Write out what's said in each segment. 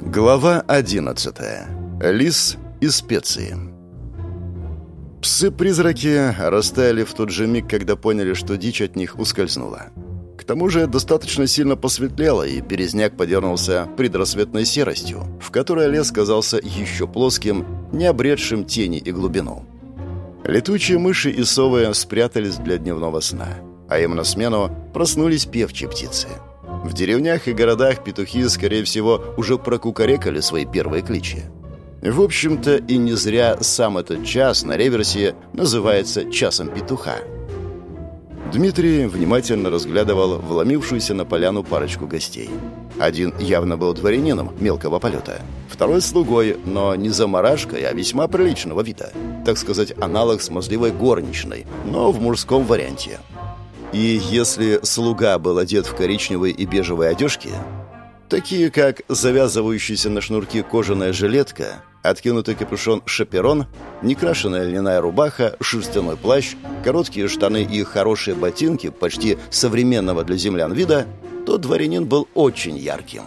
Глава 11. Лис и специи. Псы-призраки растаяли в тот же миг, когда поняли, что дичь от них ускользнула. К тому же достаточно сильно посветлело, и березняк подернулся предрассветной серостью, в которой лес казался еще плоским, не обретшим тени и глубину. Летучие мыши и совы спрятались для дневного сна, а им на смену проснулись певчие птицы – в деревнях и городах петухи, скорее всего, уже прокукарекали свои первые кличи. В общем-то, и не зря сам этот час на реверсе называется «часом петуха». Дмитрий внимательно разглядывал вломившуюся на поляну парочку гостей. Один явно был дворянином мелкого полета, второй — слугой, но не заморашкой, а весьма приличного вида. Так сказать, аналог смазливой горничной, но в мужском варианте. И если слуга был одет в коричневые и бежевые одежки, такие как завязывающаяся на шнурки кожаная жилетка, откинутый капюшон шаперон, некрашенная льняная рубаха, шерстяной плащ, короткие штаны и хорошие ботинки почти современного для землян вида, то дворянин был очень ярким.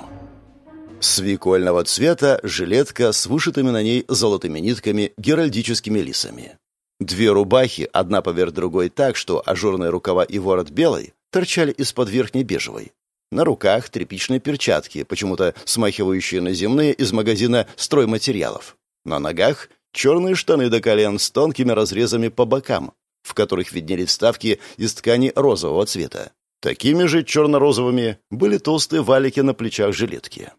Свекольного цвета жилетка с вышитыми на ней золотыми нитками геральдическими лисами. Две рубахи, одна поверх другой так, что ажурные рукава и ворот белой торчали из-под верхней бежевой. На руках тряпичные перчатки, почему-то смахивающие на земные из магазина стройматериалов. На ногах черные штаны до колен с тонкими разрезами по бокам, в которых виднелись вставки из ткани розового цвета. Такими же черно-розовыми были толстые валики на плечах жилетки.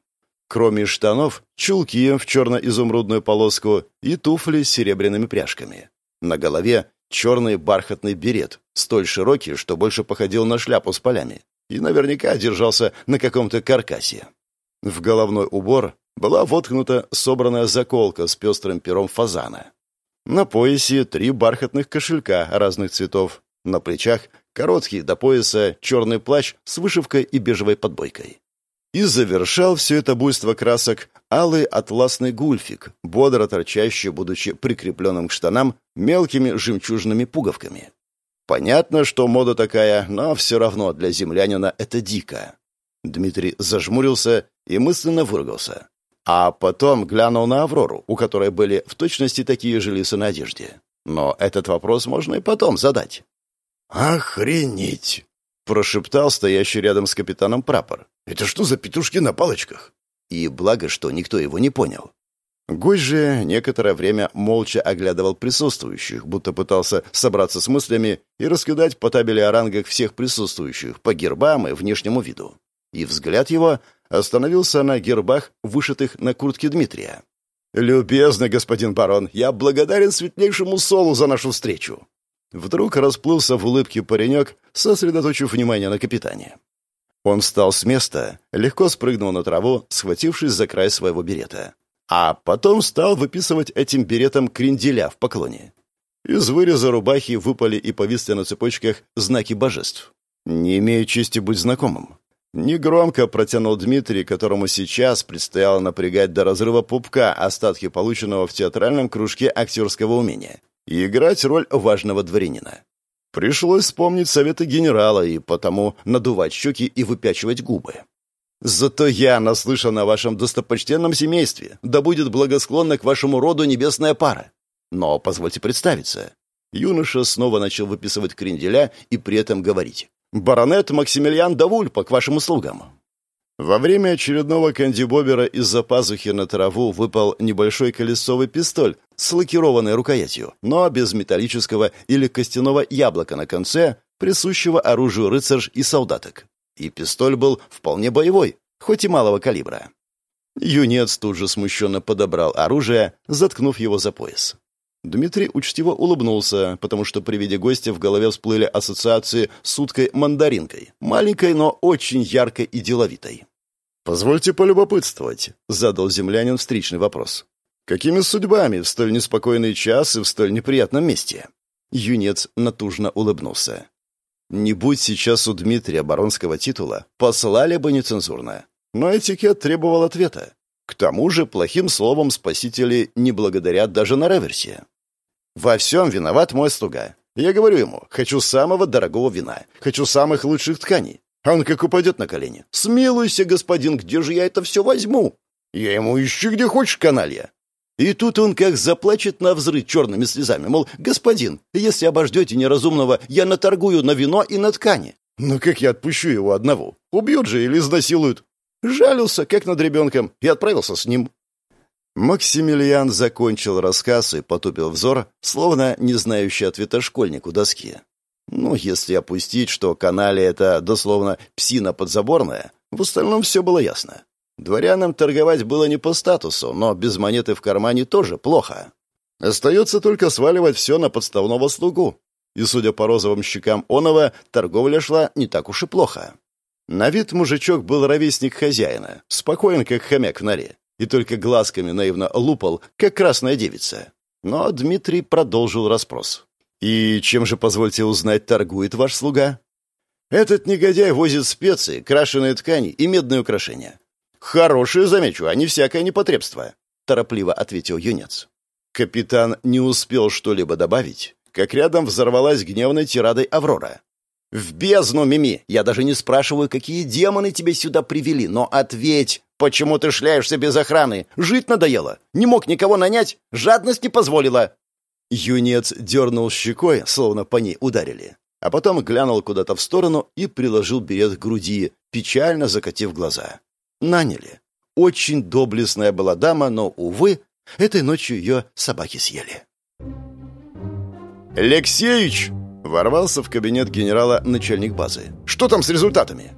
Кроме штанов, чулки в черно-изумрудную полоску и туфли с серебряными пряжками. На голове черный бархатный берет, столь широкий, что больше походил на шляпу с полями, и наверняка держался на каком-то каркасе. В головной убор была воткнута собранная заколка с пестрым пером фазана. На поясе три бархатных кошелька разных цветов, на плечах короткий до пояса черный плащ с вышивкой и бежевой подбойкой. И завершал все это буйство красок алый атласный гульфик, бодро торчащий, будучи прикрепленным к штанам, мелкими жемчужными пуговками. Понятно, что мода такая, но все равно для землянина это дико. Дмитрий зажмурился и мысленно выругался. А потом глянул на Аврору, у которой были в точности такие же лисы на одежде. Но этот вопрос можно и потом задать. «Охренеть!» — прошептал стоящий рядом с капитаном прапор. «Это что за петушки на палочках?» И благо, что никто его не понял. Гость же некоторое время молча оглядывал присутствующих, будто пытался собраться с мыслями и раскидать по табели о рангах всех присутствующих по гербам и внешнему виду. И взгляд его остановился на гербах, вышитых на куртке Дмитрия. «Любезный господин барон, я благодарен светлейшему Солу за нашу встречу!» Вдруг расплылся в улыбке паренек, сосредоточив внимание на капитане. Он встал с места, легко спрыгнул на траву, схватившись за край своего берета. А потом стал выписывать этим беретом кренделя в поклоне. Из выреза рубахи выпали и повисли на цепочках знаки божеств. «Не имею чести быть знакомым». Негромко протянул Дмитрий, которому сейчас предстояло напрягать до разрыва пупка остатки полученного в театральном кружке актерского умения и играть роль важного дворянина. Пришлось вспомнить советы генерала и потому надувать щеки и выпячивать губы. Зато я наслышан о вашем достопочтенном семействе, да будет благосклонна к вашему роду небесная пара. Но позвольте представиться. Юноша снова начал выписывать кренделя и при этом говорить. «Баронет Максимилиан Давульпа к вашим услугам». Во время очередного кандибобера из-за пазухи на траву выпал небольшой колесовый пистоль с лакированной рукоятью, но без металлического или костяного яблока на конце, присущего оружию рыцарь и солдаток. И пистоль был вполне боевой, хоть и малого калибра. Юнец тут же смущенно подобрал оружие, заткнув его за пояс. Дмитрий учтиво улыбнулся, потому что при виде гостя в голове всплыли ассоциации с уткой-мандаринкой, маленькой, но очень яркой и деловитой. «Позвольте полюбопытствовать», — задал землянин встречный вопрос. «Какими судьбами в столь неспокойный час и в столь неприятном месте?» Юнец натужно улыбнулся. «Не будь сейчас у Дмитрия баронского титула, послали бы нецензурно. Но этикет требовал ответа. К тому же плохим словом спасители не благодарят даже на реверсе. Во всем виноват мой слуга. Я говорю ему, хочу самого дорогого вина, хочу самых лучших тканей. А он как упадет на колени. «Смилуйся, господин, где же я это все возьму?» Я ему ищи где хочешь, каналья. И тут он как заплачет на взрыв черными слезами, мол, господин, если обождете неразумного, я наторгую на вино и на ткани. Но как я отпущу его одного? Убьют же или изнасилуют. Жалился, как над ребенком, и отправился с ним. Максимилиан закончил рассказ и потупил взор, словно не знающий ответа школьник у доски. Ну, если опустить, что канале это дословно псина подзаборная, в остальном все было ясно. Дворянам торговать было не по статусу, но без монеты в кармане тоже плохо. Остается только сваливать все на подставного слугу. И, судя по розовым щекам Онова, торговля шла не так уж и плохо. На вид мужичок был ровесник хозяина, спокоен, как хомяк в норе, и только глазками наивно лупал, как красная девица. Но Дмитрий продолжил расспрос. «И чем же, позвольте узнать, торгует ваш слуга?» «Этот негодяй возит специи, крашеные ткани и медные украшения. «Хорошие, замечу, а не всякое непотребство», — торопливо ответил юнец. Капитан не успел что-либо добавить, как рядом взорвалась гневной тирадой Аврора. «В бездну, Мими! Я даже не спрашиваю, какие демоны тебя сюда привели, но ответь, почему ты шляешься без охраны? Жить надоело? Не мог никого нанять? Жадность не позволила!» Юнец дернул щекой, словно по ней ударили, а потом глянул куда-то в сторону и приложил берет к груди, печально закатив глаза наняли. Очень доблестная была дама, но, увы, этой ночью ее собаки съели. «Алексеич!» — ворвался в кабинет генерала начальник базы. «Что там с результатами?»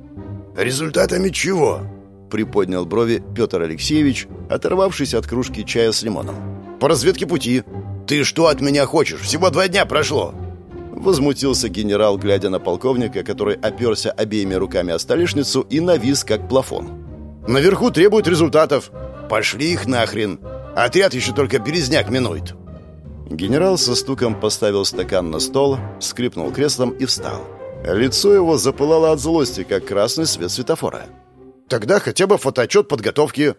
«Результатами чего?» — приподнял брови Петр Алексеевич, оторвавшись от кружки чая с лимоном. «По разведке пути». «Ты что от меня хочешь? Всего два дня прошло!» Возмутился генерал, глядя на полковника, который оперся обеими руками о столешницу и навис, как плафон. Наверху требуют результатов. Пошли их нахрен. Отряд еще только Березняк минует. Генерал со стуком поставил стакан на стол, скрипнул креслом и встал. Лицо его запылало от злости, как красный свет светофора. «Тогда хотя бы фотоотчет подготовки».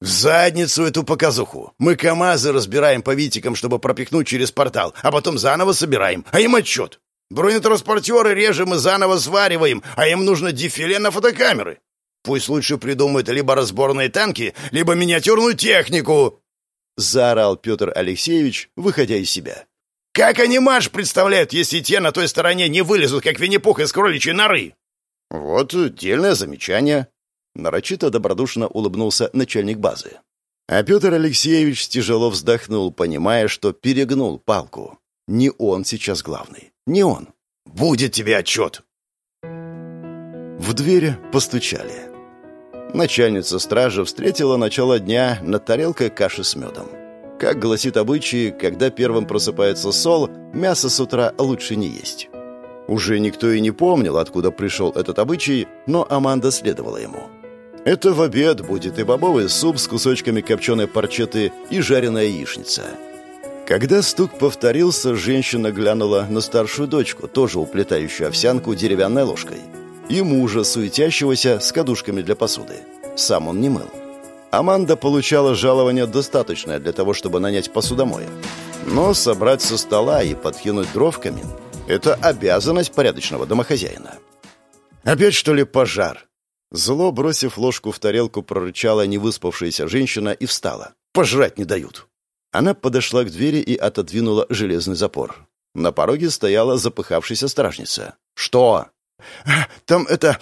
«В задницу эту показуху! Мы КАМАЗы разбираем по витикам, чтобы пропихнуть через портал, а потом заново собираем, а им отчет. Бронетранспортеры режем и заново свариваем, а им нужно дефиле на фотокамеры. Пусть лучше придумают либо разборные танки, либо миниатюрную технику!» Заорал Петр Алексеевич, выходя из себя. «Как они марш представляют, если те на той стороне не вылезут, как Винни-Пух из кроличьей норы?» «Вот дельное замечание», — нарочито добродушно улыбнулся начальник базы. А Петр Алексеевич тяжело вздохнул, понимая, что перегнул палку. Не он сейчас главный, не он. «Будет тебе отчет!» В двери постучали. Начальница стражи встретила начало дня над тарелкой каши с медом. Как гласит обычай, когда первым просыпается сол, мясо с утра лучше не есть. Уже никто и не помнил, откуда пришел этот обычай, но Аманда следовала ему. Это в обед будет и бобовый суп с кусочками копченой парчеты и жареная яичница. Когда стук повторился, женщина глянула на старшую дочку, тоже уплетающую овсянку деревянной ложкой и мужа, суетящегося с кадушками для посуды. Сам он не мыл. Аманда получала жалование достаточное для того, чтобы нанять посудомоя. Но собрать со стола и подкинуть дров в камин – это обязанность порядочного домохозяина. «Опять, что ли, пожар?» Зло, бросив ложку в тарелку, прорычала невыспавшаяся женщина и встала. «Пожрать не дают!» Она подошла к двери и отодвинула железный запор. На пороге стояла запыхавшаяся стражница. «Что?» «Там это...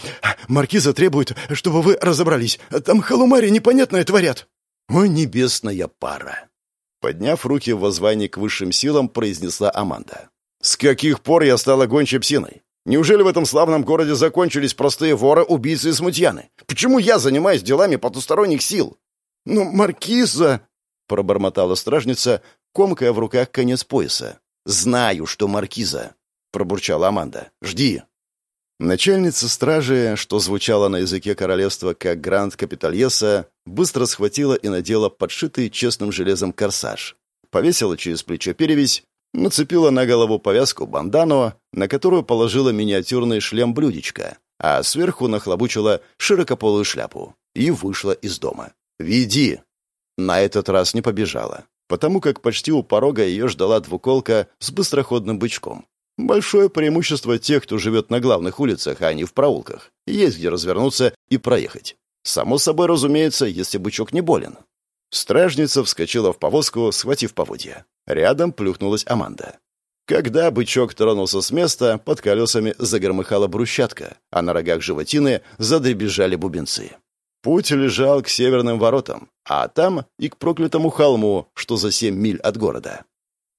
Маркиза требует, чтобы вы разобрались. Там халумари непонятное творят». «О, небесная пара!» Подняв руки в воззвании к высшим силам, произнесла Аманда. «С каких пор я стала гончей псиной? Неужели в этом славном городе закончились простые воры, убийцы и смутьяны? Почему я занимаюсь делами потусторонних сил?» «Ну, Маркиза...» — пробормотала стражница, комкая в руках конец пояса. «Знаю, что Маркиза», — пробурчала Аманда. «Жди». Начальница стражи, что звучало на языке королевства как Гранд Капитальеса, быстро схватила и надела подшитый честным железом корсаж. Повесила через плечо перевязь, нацепила на голову повязку бандану, на которую положила миниатюрный шлем-блюдечко, а сверху нахлобучила широкополую шляпу и вышла из дома. «Веди!» На этот раз не побежала, потому как почти у порога ее ждала двуколка с быстроходным бычком. Большое преимущество тех, кто живет на главных улицах, а не в проулках. Есть где развернуться и проехать. Само собой разумеется, если бычок не болен. Стражница вскочила в повозку, схватив поводья. Рядом плюхнулась Аманда. Когда бычок тронулся с места, под колесами загромыхала брусчатка, а на рогах животины задребезжали бубенцы. Путь лежал к северным воротам, а там и к проклятому холму, что за семь миль от города.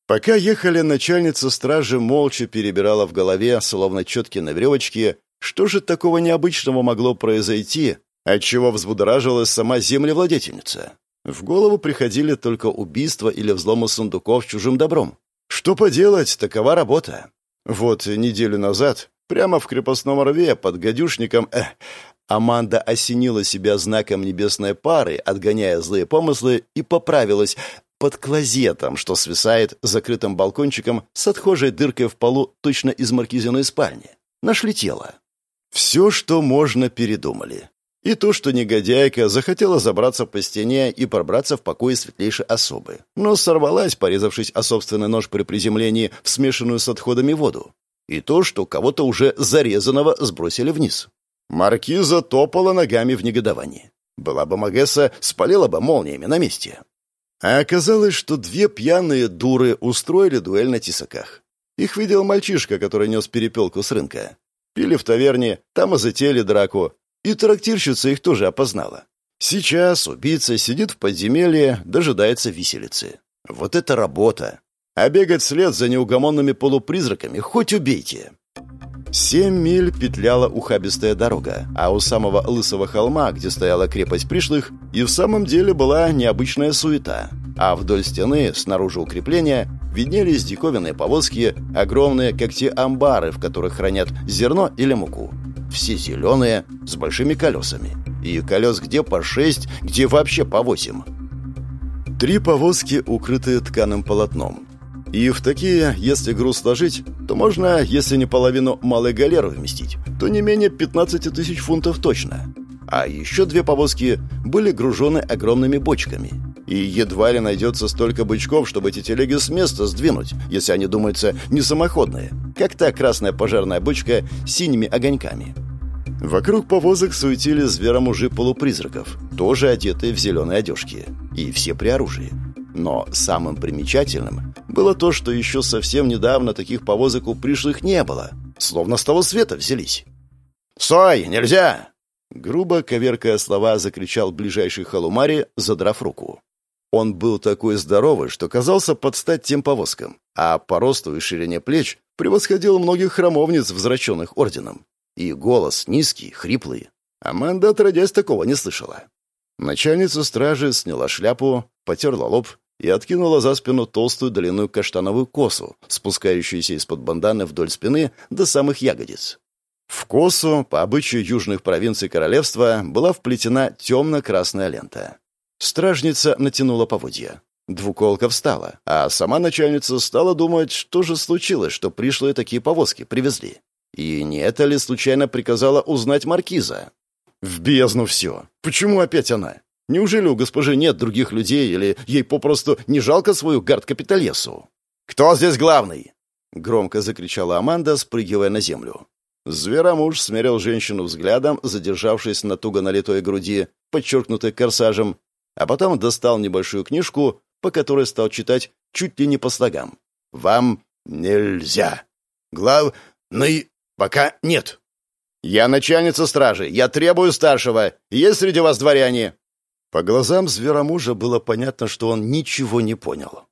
Пока ехали, начальница стражи молча перебирала в голове, словно четки на веревочке, что же такого необычного могло произойти, отчего взбудоражилась сама землевладетельница. В голову приходили только убийства или взломы сундуков чужим добром. Что поделать, такова работа. Вот неделю назад, прямо в крепостном рве под гадюшником, э, Аманда осенила себя знаком небесной пары, отгоняя злые помыслы, и поправилась под клозетом, что свисает закрытым балкончиком с отхожей дыркой в полу точно из маркизиной спальни. Нашли тело. Все, что можно, передумали. И то, что негодяйка захотела забраться по стене и пробраться в покое светлейшей особы, но сорвалась, порезавшись о собственный нож при приземлении в смешанную с отходами воду. И то, что кого-то уже зарезанного сбросили вниз. Маркиза топала ногами в негодовании. Была бы Магесса, спалила бы молниями на месте. А оказалось, что две пьяные дуры устроили дуэль на тесаках. Их видел мальчишка, который нес перепелку с рынка. Пили в таверне, там и затеяли драку. И трактирщица их тоже опознала. Сейчас убийца сидит в подземелье, дожидается виселицы. Вот это работа! А бегать вслед за неугомонными полупризраками хоть убейте. Семь миль петляла ухабистая дорога, а у самого лысого холма, где стояла крепость пришлых, и в самом деле была необычная суета. А вдоль стены, снаружи укрепления, виднелись диковинные повозки, огромные, как те амбары, в которых хранят зерно или муку. Все зеленые, с большими колесами. И колес где по шесть, где вообще по восемь. Три повозки, укрытые тканым полотном. И в такие, если груз сложить, то можно, если не половину малой галеры вместить, то не менее 15 тысяч фунтов точно. А еще две повозки были гружены огромными бочками. И едва ли найдется столько бычков, чтобы эти телеги с места сдвинуть, если они, думаются, не самоходные, как та красная пожарная бочка с синими огоньками. Вокруг повозок суетили зверомужи полупризраков, тоже одетые в зеленые одежки. И все при оружии. Но самым примечательным было то, что еще совсем недавно таких повозок у пришлых не было. Словно с того света взялись. «Стой! Нельзя!» Грубо, коверкая слова, закричал ближайший халумари, задрав руку. Он был такой здоровый, что казался под стать тем повозкам, а по росту и ширине плеч превосходил многих храмовниц, взращенных орденом. И голос низкий, хриплый. Аманда, отродясь, такого не слышала. Начальница стражи сняла шляпу, потерла лоб и откинула за спину толстую длинную каштановую косу, спускающуюся из-под банданы вдоль спины до самых ягодиц. В косу, по обычаю южных провинций королевства, была вплетена темно-красная лента. Стражница натянула поводья. Двуколка встала, а сама начальница стала думать, что же случилось, что пришлые такие повозки привезли. И не это ли случайно приказала узнать маркиза? В бездну все. Почему опять она? Неужели у госпожи нет других людей, или ей попросту не жалко свою гард-капиталесу? «Кто здесь главный?» — громко закричала Аманда, спрыгивая на землю. Зверомуж смерил женщину взглядом, задержавшись на туго налитой груди, подчеркнутой корсажем, а потом достал небольшую книжку, по которой стал читать чуть ли не по слогам. «Вам нельзя. Главный пока нет». «Я начальница стражи. Я требую старшего. Есть среди вас дворяне?» По глазам зверомужа было понятно, что он ничего не понял.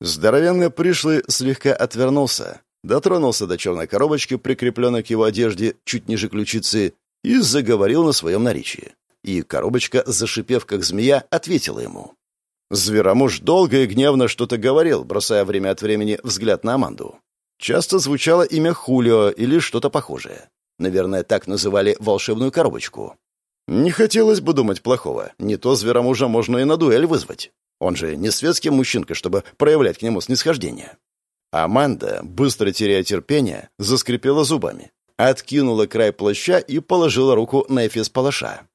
Здоровенный пришлый слегка отвернулся, дотронулся до черной коробочки, прикрепленной к его одежде чуть ниже ключицы, и заговорил на своем наречии. И коробочка, зашипев как змея, ответила ему. Зверомуж долго и гневно что-то говорил, бросая время от времени взгляд на Аманду. Часто звучало имя Хулио или что-то похожее. Наверное, так называли волшебную коробочку. Не хотелось бы думать плохого. Не то зверомужа можно и на дуэль вызвать. Он же не светский мужчинка, чтобы проявлять к нему снисхождение. Аманда, быстро теряя терпение, заскрипела зубами, откинула край плаща и положила руку на эфес палаша.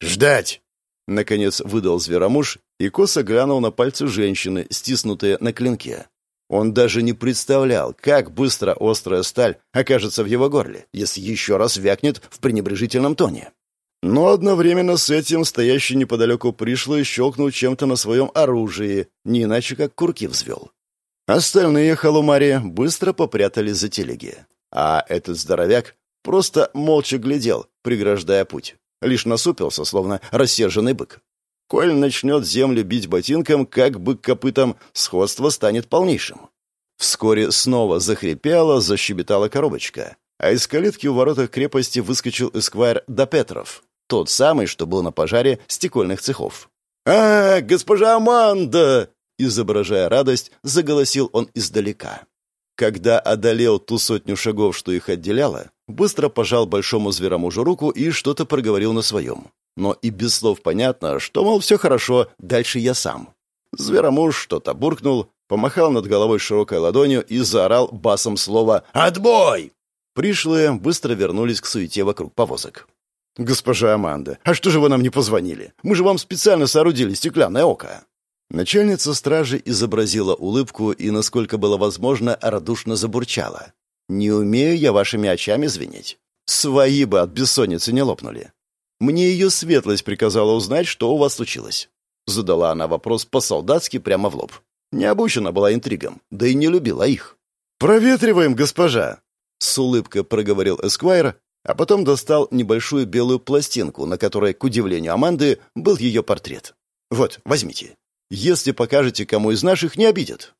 «Ждать!» Наконец выдал зверомуж и косо глянул на пальцы женщины, стиснутые на клинке. Он даже не представлял, как быстро острая сталь окажется в его горле, если еще раз вякнет в пренебрежительном тоне. Но одновременно с этим стоящий неподалеку пришлый щелкнул чем-то на своем оружии, не иначе как курки взвел. Остальные халумари быстро попрятались за телеги. А этот здоровяк просто молча глядел, преграждая путь. Лишь насупился, словно рассерженный бык. Коль начнет землю бить ботинком, как бык копытом, сходство станет полнейшим. Вскоре снова захрипела, защебетала коробочка, а из калитки у воротах крепости выскочил эсквайр Допетров, тот самый, что был на пожаре стекольных цехов. «А, госпожа Аманда!» Изображая радость, заголосил он издалека. Когда одолел ту сотню шагов, что их отделяло, быстро пожал большому зверомужу руку и что-то проговорил на своем. Но и без слов понятно, что, мол, все хорошо, дальше я сам. Зверомуж что-то буркнул, помахал над головой широкой ладонью и заорал басом слово «Отбой!». Пришлые быстро вернулись к суете вокруг повозок. «Госпожа Аманда, а что же вы нам не позвонили? Мы же вам специально соорудили стеклянное око». Начальница стражи изобразила улыбку и, насколько было возможно, радушно забурчала. «Не умею я вашими очами звенеть. Свои бы от бессонницы не лопнули. Мне ее светлость приказала узнать, что у вас случилось». Задала она вопрос по-солдатски прямо в лоб. Не обучена была интригам, да и не любила их. «Проветриваем, госпожа!» С улыбкой проговорил Эсквайр, а потом достал небольшую белую пластинку, на которой, к удивлению Аманды, был ее портрет. «Вот, возьмите. Если покажете кому из наших, не обидят».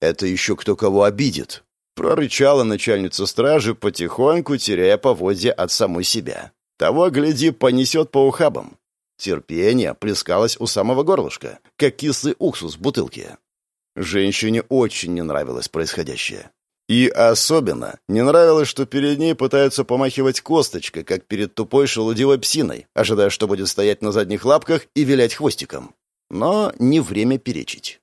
«Это еще кто кого обидит», — прорычала начальница стражи, потихоньку теряя поводья от самой себя. «Того, гляди, понесет по ухабам». Терпение плескалось у самого горлышка, как кислый уксус в бутылке. Женщине очень не нравилось происходящее. И особенно не нравилось, что перед ней пытаются помахивать косточкой, как перед тупой шелудивой псиной, ожидая, что будет стоять на задних лапках и вилять хвостиком. Но не время перечить.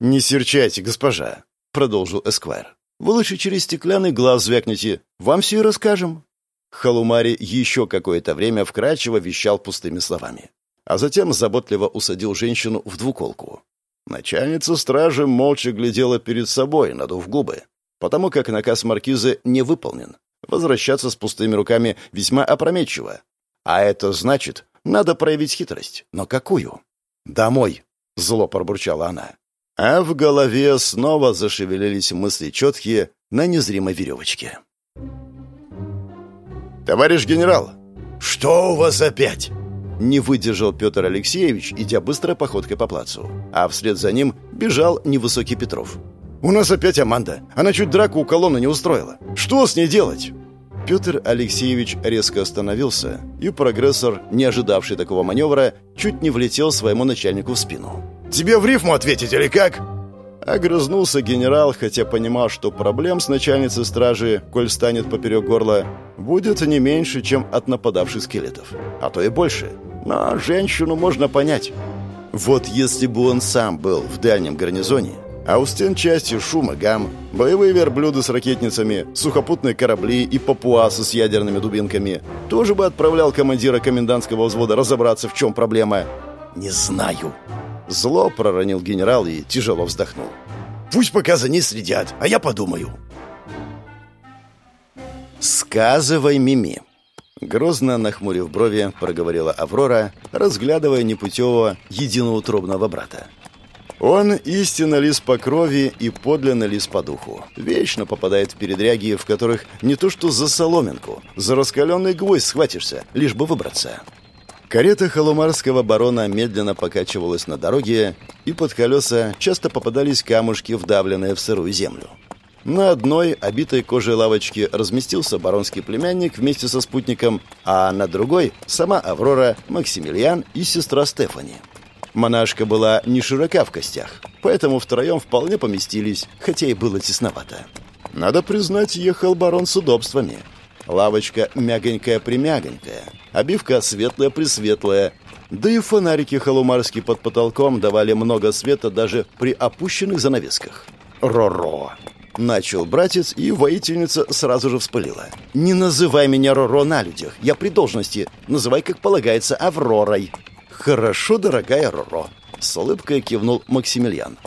«Не серчайте, госпожа», — продолжил Эсквайр. «Вы лучше через стеклянный глаз звякните. Вам все и расскажем». Халумари еще какое-то время вкрадчиво вещал пустыми словами. А затем заботливо усадил женщину в двуколку. Начальница стражи молча глядела перед собой, надув губы, потому как наказ маркизы не выполнен. Возвращаться с пустыми руками весьма опрометчиво. А это значит, надо проявить хитрость. Но какую? «Домой!» — зло пробурчала она. А в голове снова зашевелились мысли четкие на незримой веревочке. «Товарищ генерал!» «Что у вас опять?» Не выдержал Петр Алексеевич, идя быстро походкой по плацу. А вслед за ним бежал невысокий Петров. «У нас опять Аманда. Она чуть драку у колонны не устроила. Что с ней делать?» Петр Алексеевич резко остановился, и прогрессор, не ожидавший такого маневра, чуть не влетел своему начальнику в спину. «Тебе в рифму ответить или как?» Огрызнулся генерал, хотя понимал, что проблем с начальницей стражи, коль станет поперек горла, будет не меньше, чем от нападавших скелетов. А то и больше. Но женщину можно понять. Вот если бы он сам был в дальнем гарнизоне, а у стен части шум и гам, боевые верблюды с ракетницами, сухопутные корабли и папуасы с ядерными дубинками. Тоже бы отправлял командира комендантского взвода разобраться, в чем проблема. «Не знаю». Зло проронил генерал и тяжело вздохнул. «Пусть пока за ней следят, а я подумаю». «Сказывай, Мими». Грозно нахмурив брови, проговорила Аврора, разглядывая непутевого единоутробного брата. Он истинно лис по крови и подлинно лис по духу. Вечно попадает в передряги, в которых не то что за соломинку, за раскаленный гвоздь схватишься, лишь бы выбраться. Карета халумарского барона медленно покачивалась на дороге, и под колеса часто попадались камушки, вдавленные в сырую землю. На одной, обитой кожей лавочке, разместился баронский племянник вместе со спутником, а на другой — сама Аврора, Максимилиан и сестра Стефани — Монашка была не широка в костях, поэтому втроем вполне поместились, хотя и было тесновато. Надо признать, ехал барон с удобствами. Лавочка мягонькая-примягонькая, обивка светлая-пресветлая, да и фонарики халумарские под потолком давали много света даже при опущенных занавесках. «Ро-ро!» Начал братец, и воительница сразу же вспылила. «Не называй меня Роро на людях, я при должности. Называй, как полагается, Авророй». «Хорошо, дорогая Роро», — с улыбкой кивнул Максимилиан.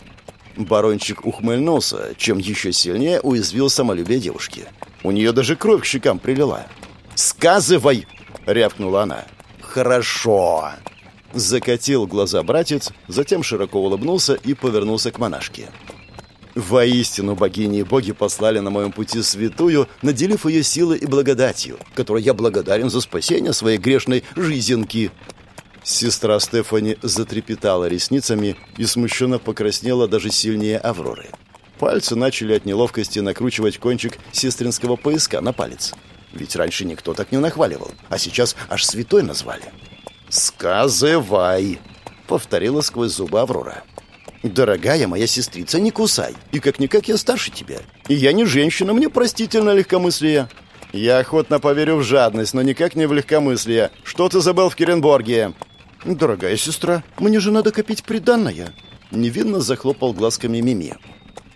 Барончик ухмыльнулся, чем еще сильнее уязвил самолюбие девушки. У нее даже кровь к щекам прилила. «Сказывай!» — рявкнула она. хорошо!» Закатил глаза братец, затем широко улыбнулся и повернулся к монашке. Воистину, богини и боги послали на моем пути святую, наделив ее силой и благодатью, которой я благодарен за спасение своей грешной жизненки. Сестра Стефани затрепетала ресницами и смущенно покраснела даже сильнее Авроры. Пальцы начали от неловкости накручивать кончик сестринского пояска на палец. Ведь раньше никто так не нахваливал, а сейчас аж святой назвали. «Сказывай!» — повторила сквозь зубы Аврора. «Дорогая моя сестрица, не кусай. И как-никак я старше тебя. И я не женщина, мне простительно легкомыслие». «Я охотно поверю в жадность, но никак не в легкомыслие. Что ты забыл в Керенборге?» «Дорогая сестра, мне же надо копить приданное». Невинно захлопал глазками Мими.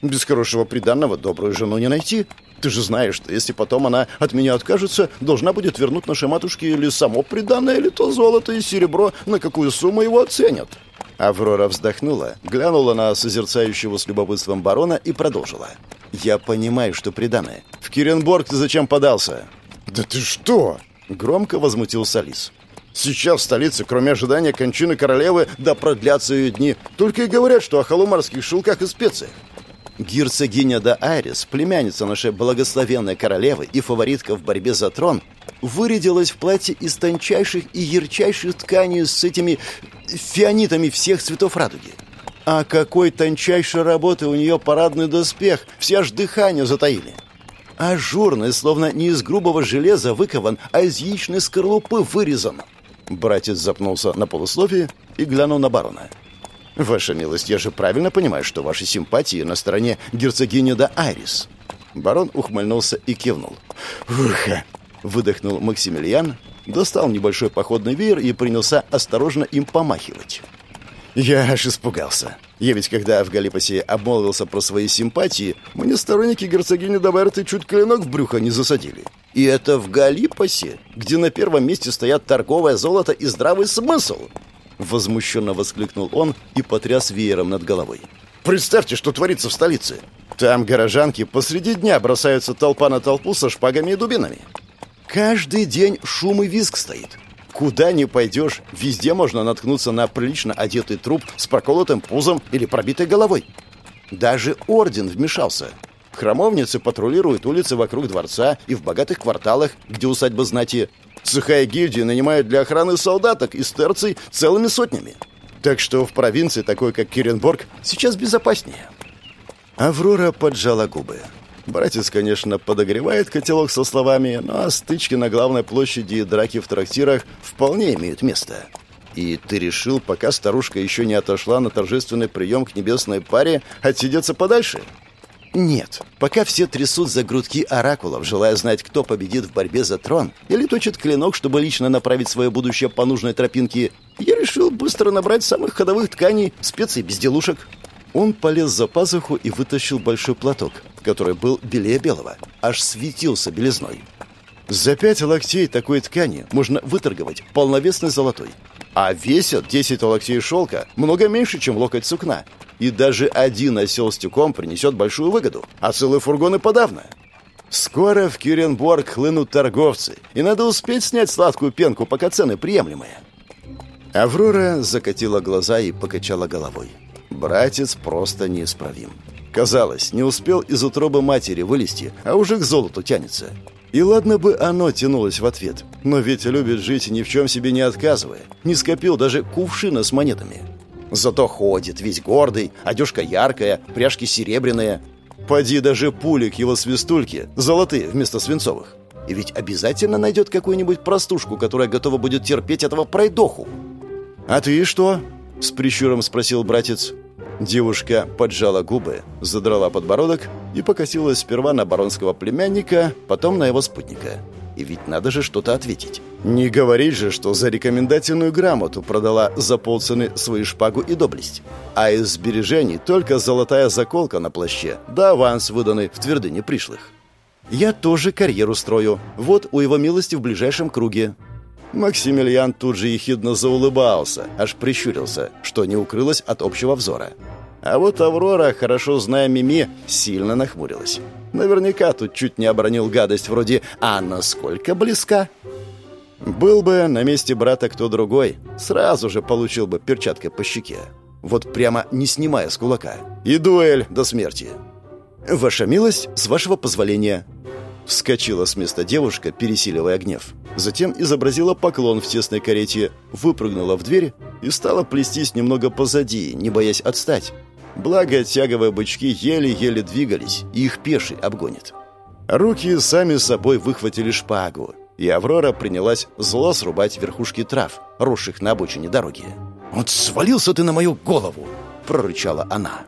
«Без хорошего приданного добрую жену не найти. Ты же знаешь, что если потом она от меня откажется, должна будет вернуть нашей матушке или само приданное, или то золото и серебро, на какую сумму его оценят». Аврора вздохнула, глянула на созерцающего с любопытством барона и продолжила. «Я понимаю, что преданное. В Киренборг ты зачем подался?» «Да ты что?» — громко возмутился Лис. «Сейчас в столице, кроме ожидания кончины королевы, да продлятся ее дни, только и говорят, что о халумарских шелках и специях. Герцогиня да Айрис, племянница нашей благословенной королевы и фаворитка в борьбе за трон, вырядилась в платье из тончайших и ярчайших тканей с этими фианитами всех цветов радуги. А какой тончайшей работы у нее парадный доспех, все аж дыхание затаили. Ажурный, словно не из грубого железа выкован, а из яичной скорлупы вырезан. Братец запнулся на полусловие и глянул на барона. «Ваша милость, я же правильно понимаю, что ваши симпатии на стороне герцогини да Айрис?» Барон ухмыльнулся и кивнул. «Ух!» — выдохнул Максимилиан, достал небольшой походный веер и принялся осторожно им помахивать. Я аж испугался. Я ведь когда в Галипасе обмолвился про свои симпатии, мне сторонники герцогини Даверты чуть клинок в брюхо не засадили. И это в Галипасе, где на первом месте стоят торговое золото и здравый смысл. Возмущенно воскликнул он и потряс веером над головой. «Представьте, что творится в столице! Там горожанки посреди дня бросаются толпа на толпу со шпагами и дубинами. Каждый день шум и визг стоит. Куда ни пойдешь, везде можно наткнуться на прилично одетый труп с проколотым пузом или пробитой головой. Даже орден вмешался. Храмовницы патрулируют улицы вокруг дворца и в богатых кварталах, где усадьба знати. Сухая гильдия нанимает для охраны солдаток из терций целыми сотнями. Так что в провинции, такой как Киренборг, сейчас безопаснее. Аврора поджала губы. Братец, конечно, подогревает котелок со словами, но стычки на главной площади и драки в трактирах вполне имеют место. И ты решил, пока старушка еще не отошла на торжественный прием к небесной паре, отсидеться подальше? Нет. Пока все трясут за грудки оракулов, желая знать, кто победит в борьбе за трон, или точит клинок, чтобы лично направить свое будущее по нужной тропинке, я решил быстро набрать самых ходовых тканей, специй, безделушек. Он полез за пазуху и вытащил большой платок, который был белее белого, аж светился белизной. За пять локтей такой ткани можно выторговать полновесный золотой. А весят 10 локтей шелка много меньше, чем локоть сукна. И даже один осел с тюком принесет большую выгоду, а целые фургоны подавно. Скоро в Кюренборг хлынут торговцы, и надо успеть снять сладкую пенку, пока цены приемлемые. Аврора закатила глаза и покачала головой. Братец просто неисправим. Казалось, не успел из утробы матери вылезти, а уже к золоту тянется. И ладно бы оно тянулось в ответ, но ведь любит жить ни в чем себе не отказывая. Не скопил даже кувшина с монетами. Зато ходит, весь гордый, одежка яркая, пряжки серебряные. Поди даже пули к его свистульке, золотые вместо свинцовых. И ведь обязательно найдет какую-нибудь простушку, которая готова будет терпеть этого пройдоху. «А ты что?» — с прищуром спросил братец. Девушка поджала губы, задрала подбородок и покосилась сперва на баронского племянника, потом на его спутника. И ведь надо же что-то ответить. Не говорить же, что за рекомендательную грамоту продала за полцены свою шпагу и доблесть. А из сбережений только золотая заколка на плаще, да аванс, выданный в твердыне пришлых. Я тоже карьеру строю. Вот у его милости в ближайшем круге. Максимилиан тут же ехидно заулыбался, аж прищурился, что не укрылось от общего взора. А вот Аврора, хорошо зная Мими, сильно нахмурилась. Наверняка тут чуть не обронил гадость вроде «А насколько близка?» Был бы на месте брата кто другой, сразу же получил бы перчаткой по щеке. Вот прямо не снимая с кулака. И дуэль до смерти. «Ваша милость, с вашего позволения». Вскочила с места девушка, пересиливая гнев. Затем изобразила поклон в тесной карете, выпрыгнула в дверь и стала плестись немного позади, не боясь отстать. Благо, тяговые бычки еле-еле двигались, и их пеший обгонит. Руки сами собой выхватили шпагу, и Аврора принялась зло срубать верхушки трав, росших на обочине дороги. «Вот свалился ты на мою голову!» — прорычала она.